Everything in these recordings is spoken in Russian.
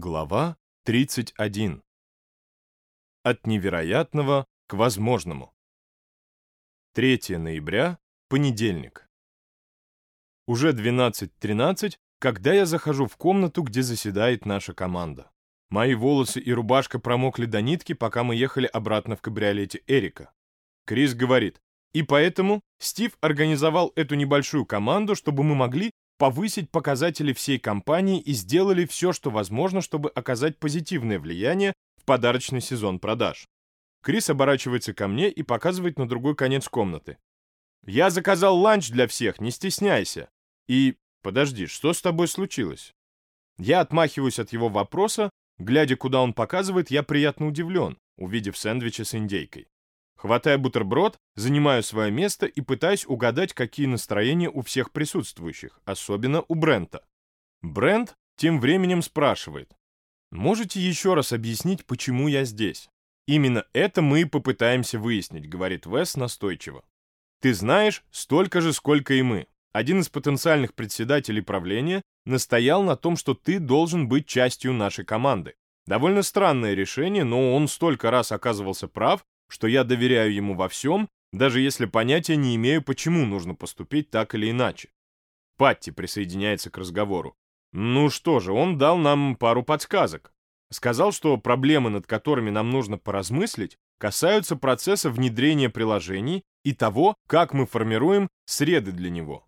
Глава 31. От невероятного к возможному. 3 ноября, понедельник. Уже 12.13, когда я захожу в комнату, где заседает наша команда. Мои волосы и рубашка промокли до нитки, пока мы ехали обратно в кабриолете Эрика. Крис говорит, и поэтому Стив организовал эту небольшую команду, чтобы мы могли повысить показатели всей компании и сделали все, что возможно, чтобы оказать позитивное влияние в подарочный сезон продаж. Крис оборачивается ко мне и показывает на другой конец комнаты. «Я заказал ланч для всех, не стесняйся!» И «Подожди, что с тобой случилось?» Я отмахиваюсь от его вопроса, глядя, куда он показывает, я приятно удивлен, увидев сэндвичи с индейкой. Хватая бутерброд, занимаю свое место и пытаюсь угадать, какие настроения у всех присутствующих, особенно у Брента. Брент тем временем спрашивает, «Можете еще раз объяснить, почему я здесь?» «Именно это мы и попытаемся выяснить», — говорит Вес настойчиво. «Ты знаешь столько же, сколько и мы. Один из потенциальных председателей правления настоял на том, что ты должен быть частью нашей команды. Довольно странное решение, но он столько раз оказывался прав, что я доверяю ему во всем, даже если понятия не имею, почему нужно поступить так или иначе. Патти присоединяется к разговору. Ну что же, он дал нам пару подсказок. Сказал, что проблемы, над которыми нам нужно поразмыслить, касаются процесса внедрения приложений и того, как мы формируем среды для него.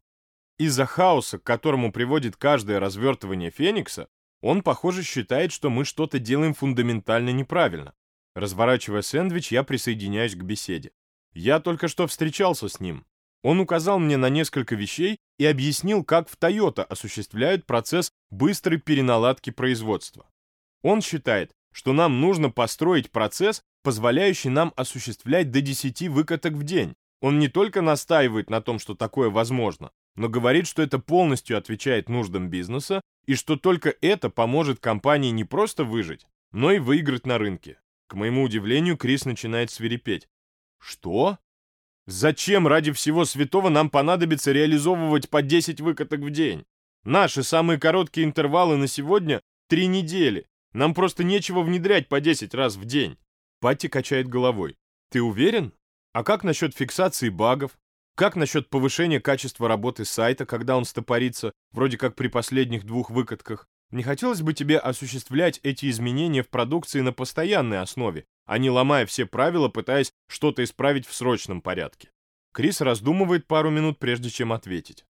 Из-за хаоса, к которому приводит каждое развертывание Феникса, он, похоже, считает, что мы что-то делаем фундаментально неправильно. Разворачивая сэндвич, я присоединяюсь к беседе. Я только что встречался с ним. Он указал мне на несколько вещей и объяснил, как в Toyota осуществляют процесс быстрой переналадки производства. Он считает, что нам нужно построить процесс, позволяющий нам осуществлять до 10 выкаток в день. Он не только настаивает на том, что такое возможно, но говорит, что это полностью отвечает нуждам бизнеса и что только это поможет компании не просто выжить, но и выиграть на рынке. К моему удивлению, Крис начинает свирепеть. «Что? Зачем ради всего святого нам понадобится реализовывать по 10 выкаток в день? Наши самые короткие интервалы на сегодня — три недели. Нам просто нечего внедрять по 10 раз в день». Патти качает головой. «Ты уверен? А как насчет фиксации багов? Как насчет повышения качества работы сайта, когда он стопорится, вроде как при последних двух выкатках? Не хотелось бы тебе осуществлять эти изменения в продукции на постоянной основе, а не ломая все правила, пытаясь что-то исправить в срочном порядке. Крис раздумывает пару минут, прежде чем ответить.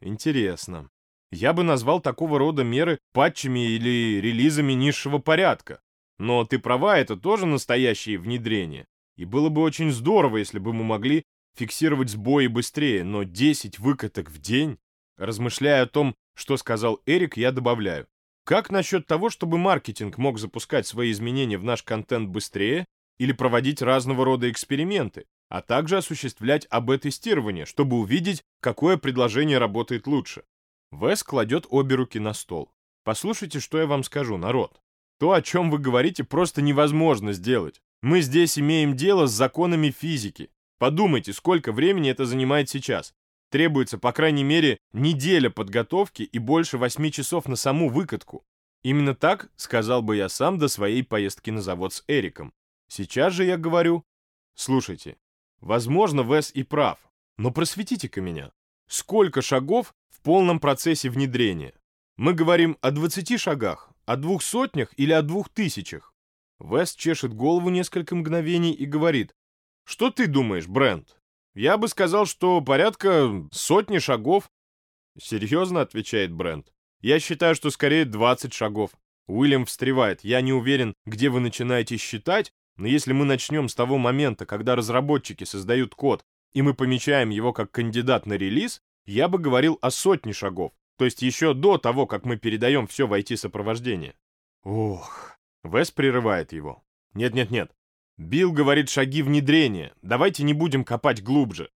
Интересно. Я бы назвал такого рода меры патчами или релизами низшего порядка. Но ты права, это тоже настоящее внедрение. И было бы очень здорово, если бы мы могли фиксировать сбои быстрее, но 10 выкаток в день? Размышляя о том, что сказал Эрик, я добавляю. Как насчет того, чтобы маркетинг мог запускать свои изменения в наш контент быстрее или проводить разного рода эксперименты, а также осуществлять АБ-тестирование, чтобы увидеть, какое предложение работает лучше? Вес кладет обе руки на стол. Послушайте, что я вам скажу, народ. То, о чем вы говорите, просто невозможно сделать. Мы здесь имеем дело с законами физики. Подумайте, сколько времени это занимает сейчас. Требуется, по крайней мере, неделя подготовки и больше восьми часов на саму выкатку. Именно так сказал бы я сам до своей поездки на завод с Эриком. Сейчас же я говорю, слушайте, возможно, Вес и прав, но просветите-ка меня. Сколько шагов в полном процессе внедрения? Мы говорим о 20 шагах, о двух сотнях или о двух тысячах? Вес чешет голову несколько мгновений и говорит, что ты думаешь, Брент? Я бы сказал, что порядка сотни шагов. Серьезно, отвечает Брент. Я считаю, что скорее 20 шагов. Уильям встревает. Я не уверен, где вы начинаете считать, но если мы начнем с того момента, когда разработчики создают код, и мы помечаем его как кандидат на релиз, я бы говорил о сотне шагов. То есть еще до того, как мы передаем все в IT-сопровождение. Ох. Вес прерывает его. Нет-нет-нет. Билл говорит шаги внедрения. Давайте не будем копать глубже.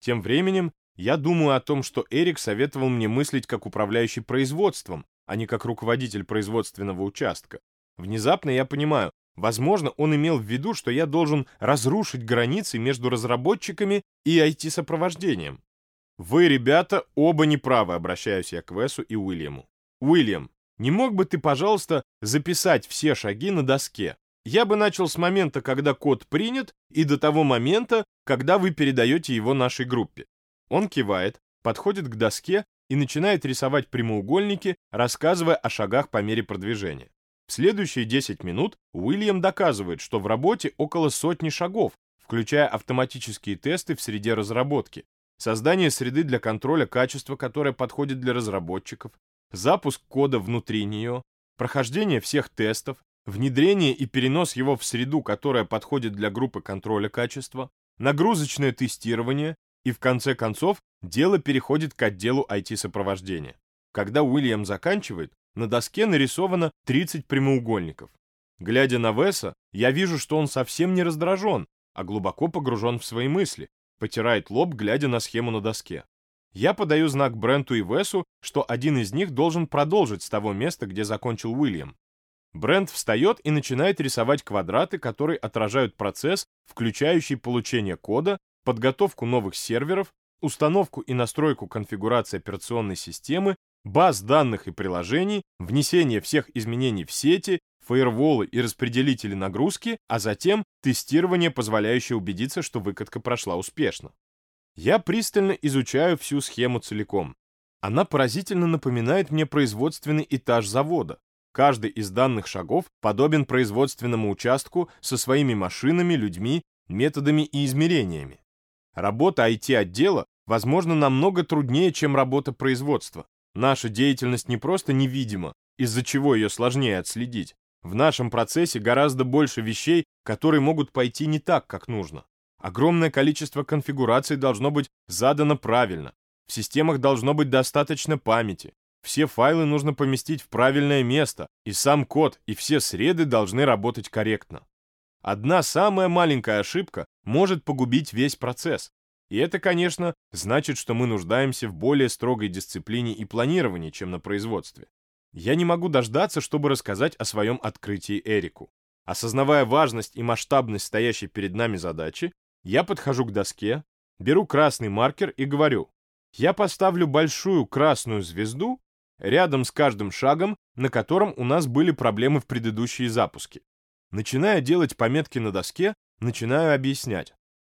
Тем временем я думаю о том, что Эрик советовал мне мыслить как управляющий производством, а не как руководитель производственного участка. Внезапно я понимаю, возможно, он имел в виду, что я должен разрушить границы между разработчиками и IT-сопровождением. Вы, ребята, оба неправы, обращаюсь я к Весу и Уильяму. Уильям, не мог бы ты, пожалуйста, записать все шаги на доске? Я бы начал с момента, когда код принят, и до того момента, когда вы передаете его нашей группе. Он кивает, подходит к доске и начинает рисовать прямоугольники, рассказывая о шагах по мере продвижения. В следующие 10 минут Уильям доказывает, что в работе около сотни шагов, включая автоматические тесты в среде разработки, создание среды для контроля качества, которая подходит для разработчиков, запуск кода внутри нее, прохождение всех тестов, внедрение и перенос его в среду, которая подходит для группы контроля качества, нагрузочное тестирование и, в конце концов, дело переходит к отделу IT-сопровождения. Когда Уильям заканчивает, на доске нарисовано 30 прямоугольников. Глядя на Веса, я вижу, что он совсем не раздражен, а глубоко погружен в свои мысли, потирает лоб, глядя на схему на доске. Я подаю знак Бренту и Весу, что один из них должен продолжить с того места, где закончил Уильям. Брент встает и начинает рисовать квадраты, которые отражают процесс, включающий получение кода, подготовку новых серверов, установку и настройку конфигурации операционной системы, баз данных и приложений, внесение всех изменений в сети, фаерволы и распределители нагрузки, а затем тестирование, позволяющее убедиться, что выкатка прошла успешно. Я пристально изучаю всю схему целиком. Она поразительно напоминает мне производственный этаж завода. Каждый из данных шагов подобен производственному участку со своими машинами, людьми, методами и измерениями. Работа IT-отдела, возможно, намного труднее, чем работа производства. Наша деятельность не просто невидима, из-за чего ее сложнее отследить. В нашем процессе гораздо больше вещей, которые могут пойти не так, как нужно. Огромное количество конфигураций должно быть задано правильно. В системах должно быть достаточно памяти. Все файлы нужно поместить в правильное место, и сам код, и все среды должны работать корректно. Одна самая маленькая ошибка может погубить весь процесс. И это, конечно, значит, что мы нуждаемся в более строгой дисциплине и планировании, чем на производстве. Я не могу дождаться, чтобы рассказать о своем открытии Эрику. Осознавая важность и масштабность стоящей перед нами задачи, я подхожу к доске, беру красный маркер и говорю, я поставлю большую красную звезду рядом с каждым шагом, на котором у нас были проблемы в предыдущие запуски. Начиная делать пометки на доске, начинаю объяснять.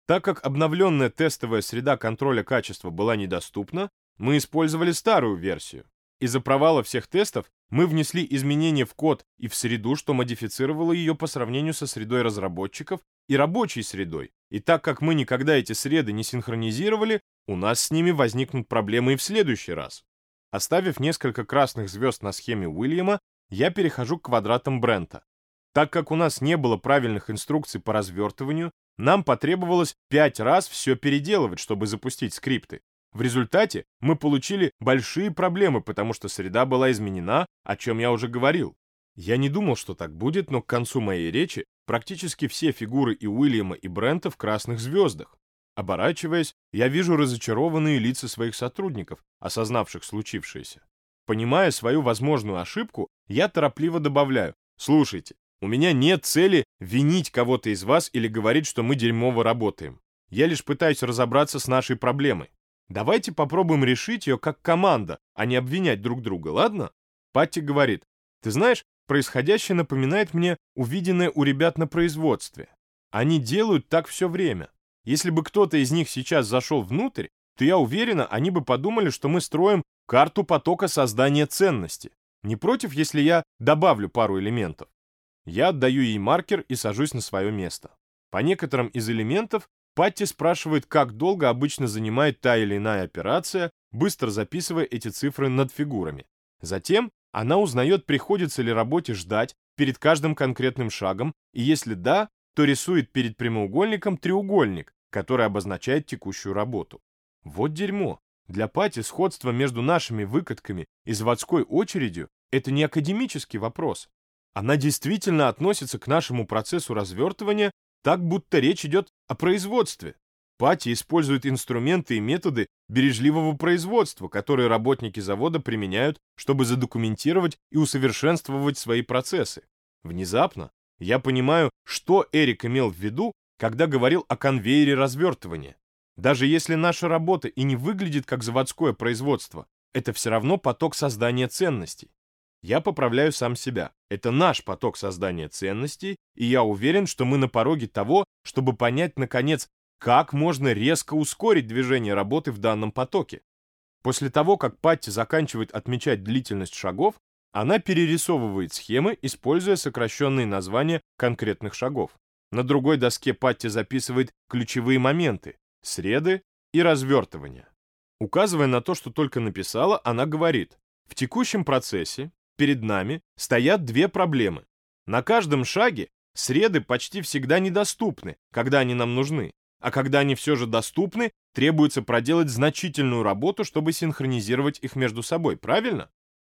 Так как обновленная тестовая среда контроля качества была недоступна, мы использовали старую версию. Из-за провала всех тестов мы внесли изменения в код и в среду, что модифицировало ее по сравнению со средой разработчиков и рабочей средой. И так как мы никогда эти среды не синхронизировали, у нас с ними возникнут проблемы и в следующий раз. Оставив несколько красных звезд на схеме Уильяма, я перехожу к квадратам Брента. Так как у нас не было правильных инструкций по развертыванию, нам потребовалось пять раз все переделывать, чтобы запустить скрипты. В результате мы получили большие проблемы, потому что среда была изменена, о чем я уже говорил. Я не думал, что так будет, но к концу моей речи практически все фигуры и Уильяма, и Брента в красных звездах. Оборачиваясь, я вижу разочарованные лица своих сотрудников, осознавших случившееся. Понимая свою возможную ошибку, я торопливо добавляю, слушайте, у меня нет цели винить кого-то из вас или говорить, что мы дерьмово работаем. Я лишь пытаюсь разобраться с нашей проблемой. Давайте попробуем решить ее как команда, а не обвинять друг друга, ладно? Патти говорит, ты знаешь, происходящее напоминает мне увиденное у ребят на производстве. Они делают так все время. Если бы кто-то из них сейчас зашел внутрь, то я уверена, они бы подумали, что мы строим карту потока создания ценности. Не против, если я добавлю пару элементов? Я отдаю ей маркер и сажусь на свое место. По некоторым из элементов Патти спрашивает, как долго обычно занимает та или иная операция, быстро записывая эти цифры над фигурами. Затем она узнает, приходится ли работе ждать перед каждым конкретным шагом, и если да, то рисует перед прямоугольником треугольник, который обозначает текущую работу. Вот дерьмо. Для Пати сходство между нашими выкатками и заводской очередью – это не академический вопрос. Она действительно относится к нашему процессу развертывания так, будто речь идет о производстве. Пати использует инструменты и методы бережливого производства, которые работники завода применяют, чтобы задокументировать и усовершенствовать свои процессы. Внезапно я понимаю, что Эрик имел в виду, когда говорил о конвейере развертывания. Даже если наша работа и не выглядит как заводское производство, это все равно поток создания ценностей. Я поправляю сам себя. Это наш поток создания ценностей, и я уверен, что мы на пороге того, чтобы понять, наконец, как можно резко ускорить движение работы в данном потоке. После того, как Патти заканчивает отмечать длительность шагов, она перерисовывает схемы, используя сокращенные названия конкретных шагов. На другой доске Патти записывает ключевые моменты, среды и развертывания. Указывая на то, что только написала, она говорит, в текущем процессе перед нами стоят две проблемы. На каждом шаге среды почти всегда недоступны, когда они нам нужны, а когда они все же доступны, требуется проделать значительную работу, чтобы синхронизировать их между собой, правильно?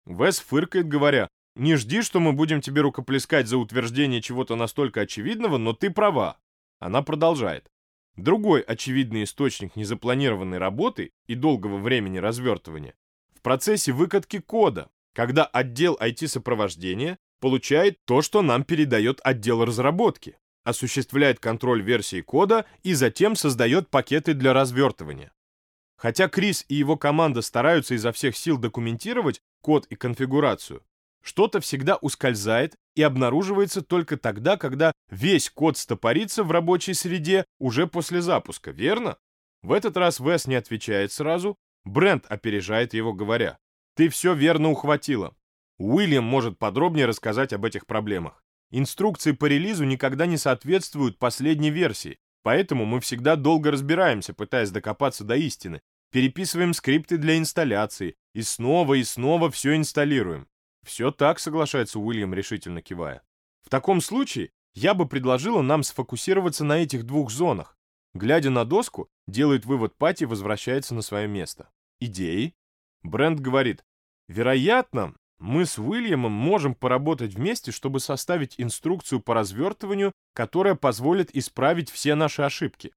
Вес фыркает, говоря, не жди, что мы будем тебе рукоплескать за утверждение чего-то настолько очевидного, но ты права. Она продолжает. Другой очевидный источник незапланированной работы и долгого времени развертывания в процессе выкатки кода, когда отдел IT-сопровождения получает то, что нам передает отдел разработки, осуществляет контроль версии кода и затем создает пакеты для развертывания. Хотя Крис и его команда стараются изо всех сил документировать код и конфигурацию, что-то всегда ускользает и обнаруживается только тогда, когда весь код стопорится в рабочей среде уже после запуска, верно? В этот раз Вес не отвечает сразу, Брент опережает его, говоря, «Ты все верно ухватила. Уильям может подробнее рассказать об этих проблемах. Инструкции по релизу никогда не соответствуют последней версии, поэтому мы всегда долго разбираемся, пытаясь докопаться до истины, переписываем скрипты для инсталляции и снова и снова все инсталируем. Все так, соглашается Уильям, решительно кивая. В таком случае я бы предложила нам сфокусироваться на этих двух зонах. Глядя на доску, делает вывод Пати и возвращается на свое место. Идеи? Брент говорит, вероятно, мы с Уильямом можем поработать вместе, чтобы составить инструкцию по развертыванию, которая позволит исправить все наши ошибки.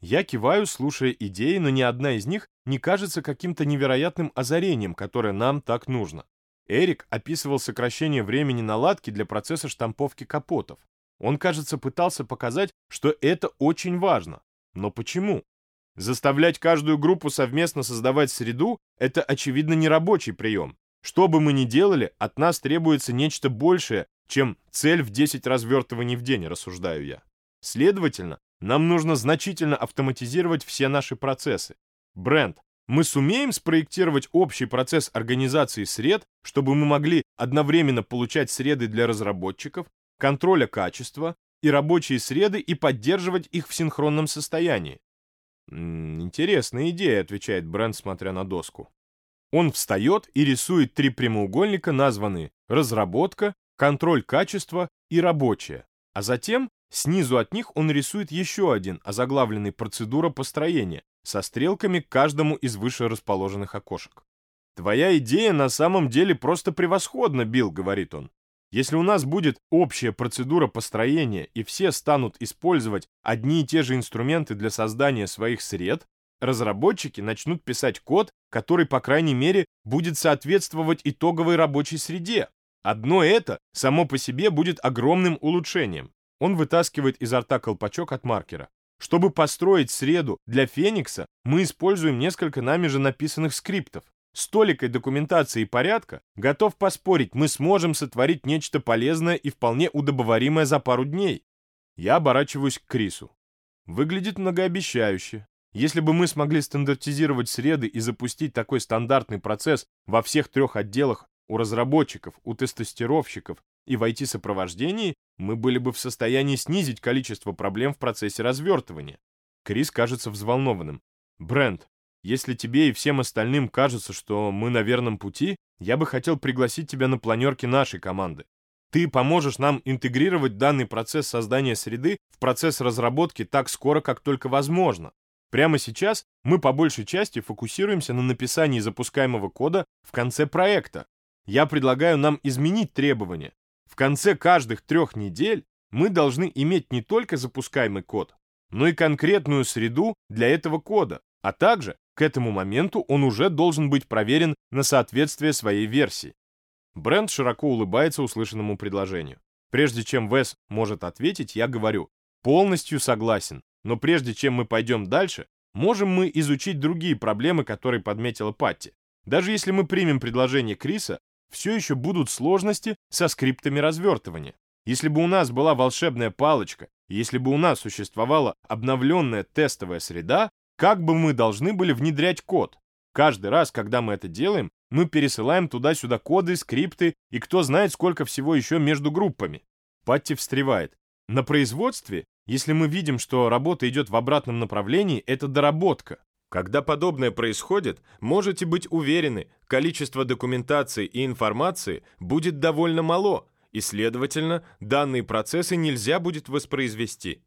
Я киваю, слушая идеи, но ни одна из них не кажется каким-то невероятным озарением, которое нам так нужно. Эрик описывал сокращение времени наладки для процесса штамповки капотов. Он, кажется, пытался показать, что это очень важно. Но почему? Заставлять каждую группу совместно создавать среду – это, очевидно, не рабочий прием. Что бы мы ни делали, от нас требуется нечто большее, чем цель в 10 развертываний в день, рассуждаю я. Следовательно, нам нужно значительно автоматизировать все наши процессы. Бренд, мы сумеем спроектировать общий процесс организации сред, чтобы мы могли одновременно получать среды для разработчиков, контроля качества и рабочие среды и поддерживать их в синхронном состоянии. «Интересная идея», — отвечает Брент, смотря на доску. Он встает и рисует три прямоугольника, названные «разработка», «контроль качества» и «рабочая», а затем снизу от них он рисует еще один, озаглавленный «процедура построения», со стрелками к каждому из выше расположенных окошек. «Твоя идея на самом деле просто превосходна, Билл», — говорит он. «Если у нас будет общая процедура построения и все станут использовать одни и те же инструменты для создания своих сред, разработчики начнут писать код, который, по крайней мере, будет соответствовать итоговой рабочей среде. Одно это само по себе будет огромным улучшением. Он вытаскивает изо рта колпачок от маркера. Чтобы построить среду для Феникса, мы используем несколько нами же написанных скриптов. С толикой документации и порядка, готов поспорить, мы сможем сотворить нечто полезное и вполне удобоваримое за пару дней. Я оборачиваюсь к Крису. Выглядит многообещающе. Если бы мы смогли стандартизировать среды и запустить такой стандартный процесс во всех трех отделах у разработчиков, у тестостировщиков и в IT-сопровождении, мы были бы в состоянии снизить количество проблем в процессе развертывания. Крис кажется взволнованным. Брент, если тебе и всем остальным кажется, что мы на верном пути, я бы хотел пригласить тебя на планерки нашей команды. Ты поможешь нам интегрировать данный процесс создания среды в процесс разработки так скоро, как только возможно. Прямо сейчас мы по большей части фокусируемся на написании запускаемого кода в конце проекта. Я предлагаю нам изменить требования, в конце каждых трех недель мы должны иметь не только запускаемый код, но и конкретную среду для этого кода, а также к этому моменту он уже должен быть проверен на соответствие своей версии. Брент широко улыбается услышанному предложению. Прежде чем Вес может ответить, я говорю, полностью согласен, но прежде чем мы пойдем дальше, можем мы изучить другие проблемы, которые подметила Патти. Даже если мы примем предложение Криса, все еще будут сложности со скриптами развертывания. Если бы у нас была волшебная палочка, если бы у нас существовала обновленная тестовая среда, как бы мы должны были внедрять код? Каждый раз, когда мы это делаем, мы пересылаем туда-сюда коды, скрипты и кто знает сколько всего еще между группами. Патти встревает. На производстве, если мы видим, что работа идет в обратном направлении, это доработка. Когда подобное происходит, можете быть уверены, количество документации и информации будет довольно мало, и, следовательно, данные процессы нельзя будет воспроизвести.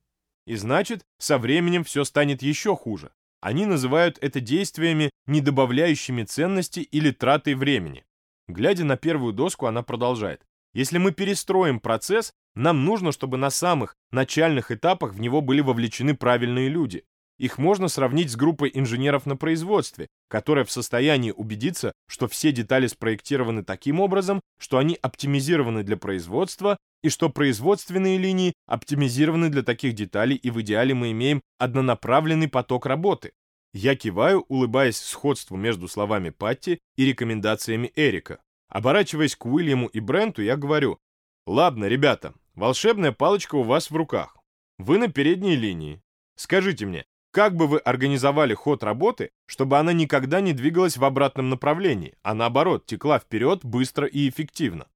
И значит, со временем все станет еще хуже. Они называют это действиями, не добавляющими ценности или тратой времени. Глядя на первую доску, она продолжает. Если мы перестроим процесс, нам нужно, чтобы на самых начальных этапах в него были вовлечены правильные люди. Их можно сравнить с группой инженеров на производстве, которая в состоянии убедиться, что все детали спроектированы таким образом, что они оптимизированы для производства, и что производственные линии оптимизированы для таких деталей, и в идеале мы имеем однонаправленный поток работы. Я киваю, улыбаясь сходству между словами Патти и рекомендациями Эрика. Оборачиваясь к Уильяму и Бренту, я говорю, «Ладно, ребята, волшебная палочка у вас в руках. Вы на передней линии. Скажите мне, как бы вы организовали ход работы, чтобы она никогда не двигалась в обратном направлении, а наоборот, текла вперед быстро и эффективно?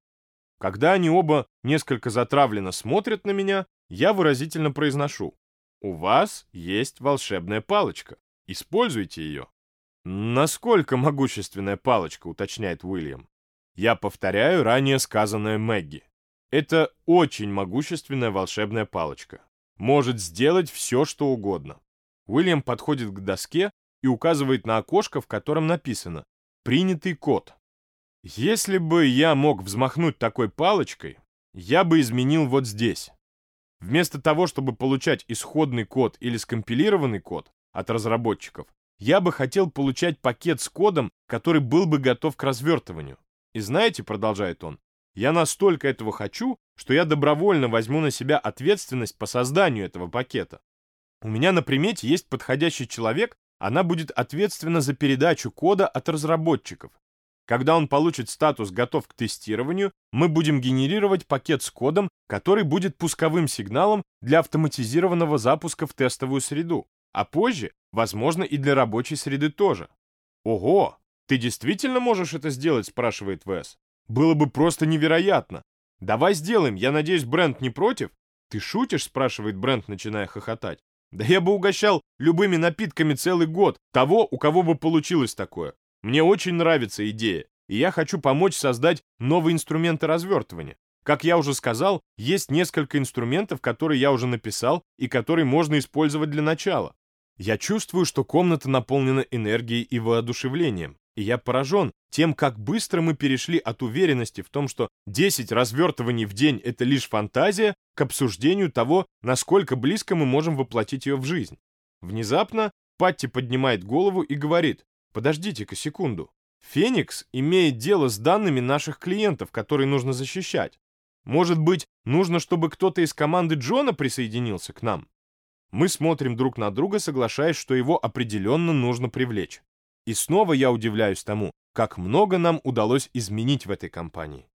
Когда они оба несколько затравленно смотрят на меня, я выразительно произношу. У вас есть волшебная палочка. Используйте ее. Насколько могущественная палочка, уточняет Уильям. Я повторяю ранее сказанное Мэгги. Это очень могущественная волшебная палочка. Может сделать все, что угодно. Уильям подходит к доске и указывает на окошко, в котором написано «Принятый код». Если бы я мог взмахнуть такой палочкой, я бы изменил вот здесь. Вместо того, чтобы получать исходный код или скомпилированный код от разработчиков, я бы хотел получать пакет с кодом, который был бы готов к развертыванию. И знаете, продолжает он, я настолько этого хочу, что я добровольно возьму на себя ответственность по созданию этого пакета. У меня на примете есть подходящий человек, она будет ответственна за передачу кода от разработчиков. Когда он получит статус «Готов к тестированию», мы будем генерировать пакет с кодом, который будет пусковым сигналом для автоматизированного запуска в тестовую среду, а позже, возможно, и для рабочей среды тоже. «Ого! Ты действительно можешь это сделать?» – спрашивает Вес. «Было бы просто невероятно! Давай сделаем, я надеюсь, Брент не против?» «Ты шутишь?» – спрашивает Брент, начиная хохотать. Да я бы угощал любыми напитками целый год того, у кого бы получилось такое. Мне очень нравится идея, и я хочу помочь создать новые инструменты развертывания. Как я уже сказал, есть несколько инструментов, которые я уже написал и которые можно использовать для начала. Я чувствую, что комната наполнена энергией и воодушевлением, и я поражен тем, как быстро мы перешли от уверенности в том, что 10 развертываний в день — это лишь фантазия, к обсуждению того, насколько близко мы можем воплотить ее в жизнь. Внезапно Патти поднимает голову и говорит, подождите-ка секунду. Феникс имеет дело с данными наших клиентов, которые нужно защищать. Может быть, нужно, чтобы кто-то из команды Джона присоединился к нам? Мы смотрим друг на друга, соглашаясь, что его определенно нужно привлечь. И снова я удивляюсь тому, как много нам удалось изменить в этой компании.